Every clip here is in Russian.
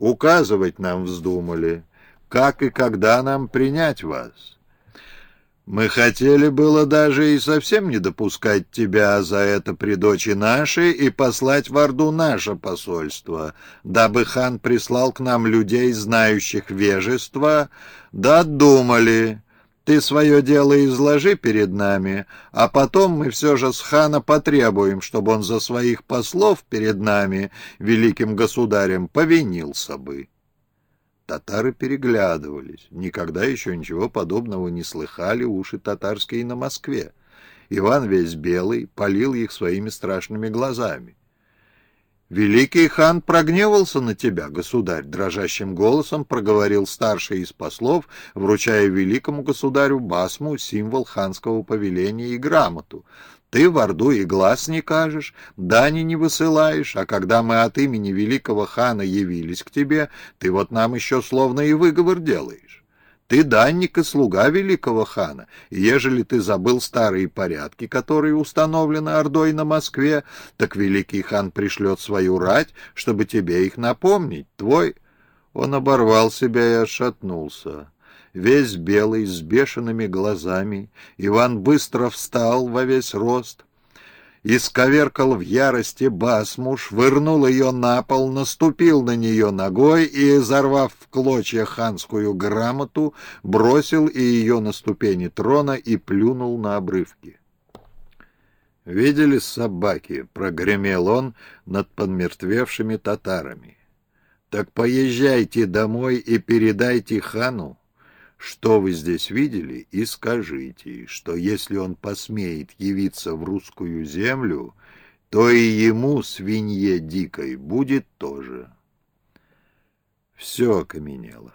Указывать нам вздумали, как и когда нам принять вас. Мы хотели было даже и совсем не допускать тебя за это при дочи нашей и послать в Орду наше посольство, дабы хан прислал к нам людей, знающих вежество, да думали. Ты свое дело изложи перед нами, а потом мы все же с хана потребуем, чтобы он за своих послов перед нами, великим государем, повинился бы». Татары переглядывались. Никогда еще ничего подобного не слыхали уши татарские на Москве. Иван весь белый, полил их своими страшными глазами. «Великий хан прогневался на тебя, государь», — дрожащим голосом проговорил старший из послов, вручая великому государю басму, символ ханского повеления и грамоту. Ты в Орду и глаз не кажешь, дани не высылаешь, а когда мы от имени великого хана явились к тебе, ты вот нам еще словно и выговор делаешь. Ты данник и слуга великого хана, и ежели ты забыл старые порядки, которые установлены Ордой на Москве, так великий хан пришлет свою рать, чтобы тебе их напомнить. Твой...» Он оборвал себя и отшатнулся весь белый, с бешеными глазами. Иван быстро встал во весь рост, исковеркал в ярости басму, швырнул ее на пол, наступил на нее ногой и, изорвав в клочья ханскую грамоту, бросил и ее на ступени трона и плюнул на обрывки. «Видели собаки?» — прогремел он над подмертвевшими татарами. «Так поезжайте домой и передайте хану, что вы здесь видели, и скажите, что если он посмеет явиться в русскую землю, то и ему, свинье дикой, будет тоже. Все окаменело.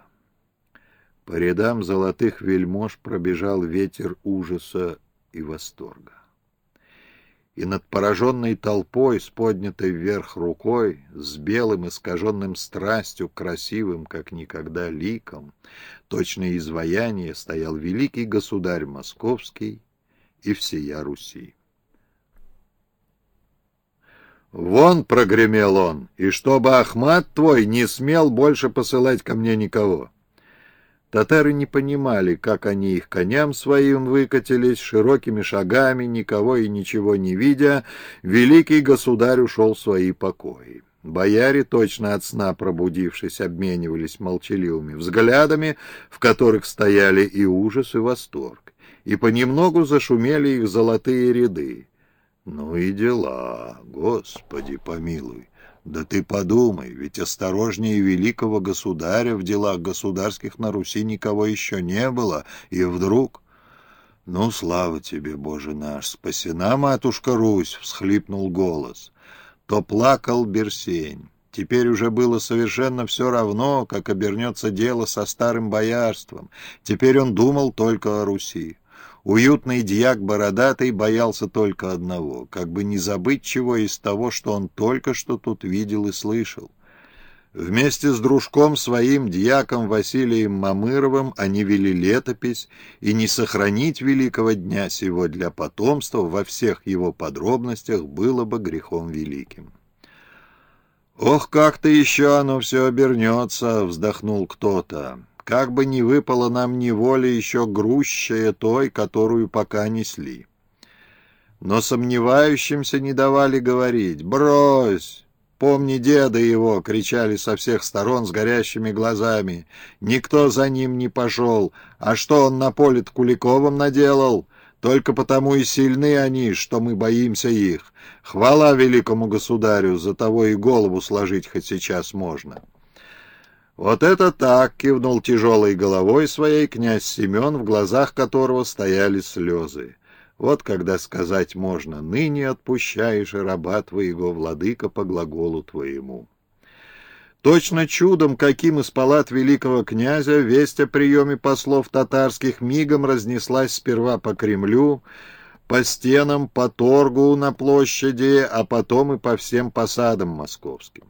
По рядам золотых вельмож пробежал ветер ужаса и восторга и над пораженной толпой с поднятой вверх рукой, с белым искаженным страстью, красивым, как никогда, ликом, точное изваяние стоял великий государь московский и всея Руси. «Вон!» — прогремел он, — «и чтобы Ахмат твой не смел больше посылать ко мне никого». Татары не понимали, как они их коням своим выкатились, широкими шагами, никого и ничего не видя, великий государь ушел в свои покои. Бояре, точно от сна пробудившись, обменивались молчаливыми взглядами, в которых стояли и ужас, и восторг, и понемногу зашумели их золотые ряды. Ну и дела, Господи помилуй! Да ты подумай, ведь осторожнее великого государя в делах государских на Руси никого еще не было, и вдруг... «Ну, слава тебе, Боже наш! Спасена, матушка Русь!» — всхлипнул голос. То плакал Берсень. Теперь уже было совершенно все равно, как обернется дело со старым боярством. Теперь он думал только о Руси. Уютный дьяк бородатый боялся только одного, как бы не забыть чего из того, что он только что тут видел и слышал. Вместе с дружком своим, дьяком Василием Мамыровым, они вели летопись, и не сохранить великого дня сего для потомства во всех его подробностях было бы грехом великим. «Ох, как-то еще оно все обернется!» — вздохнул кто-то как бы не выпало нам неволя еще грузчая той, которую пока несли. Но сомневающимся не давали говорить «Брось! Помни деда его!» — кричали со всех сторон с горящими глазами. Никто за ним не пошел. А что он на поле Куликовым наделал? Только потому и сильны они, что мы боимся их. Хвала великому государю, за того и голову сложить хоть сейчас можно». «Вот это так!» — кивнул тяжелой головой своей князь Семен, в глазах которого стояли слезы. Вот когда сказать можно «ныне отпущаешь раба твоего, владыка, по глаголу твоему». Точно чудом, каким из палат великого князя, весть о приеме послов татарских мигом разнеслась сперва по Кремлю, по стенам, по торгу на площади, а потом и по всем посадам московским.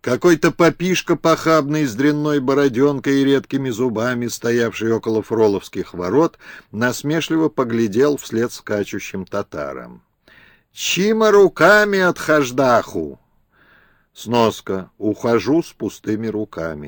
Какой-то попишка похабный с дрянной бороденкой и редкими зубами, стоявший около фроловских ворот, насмешливо поглядел вслед скачущим татарам. «Чима руками от хаждаху!» Сноска. Ухожу с пустыми руками.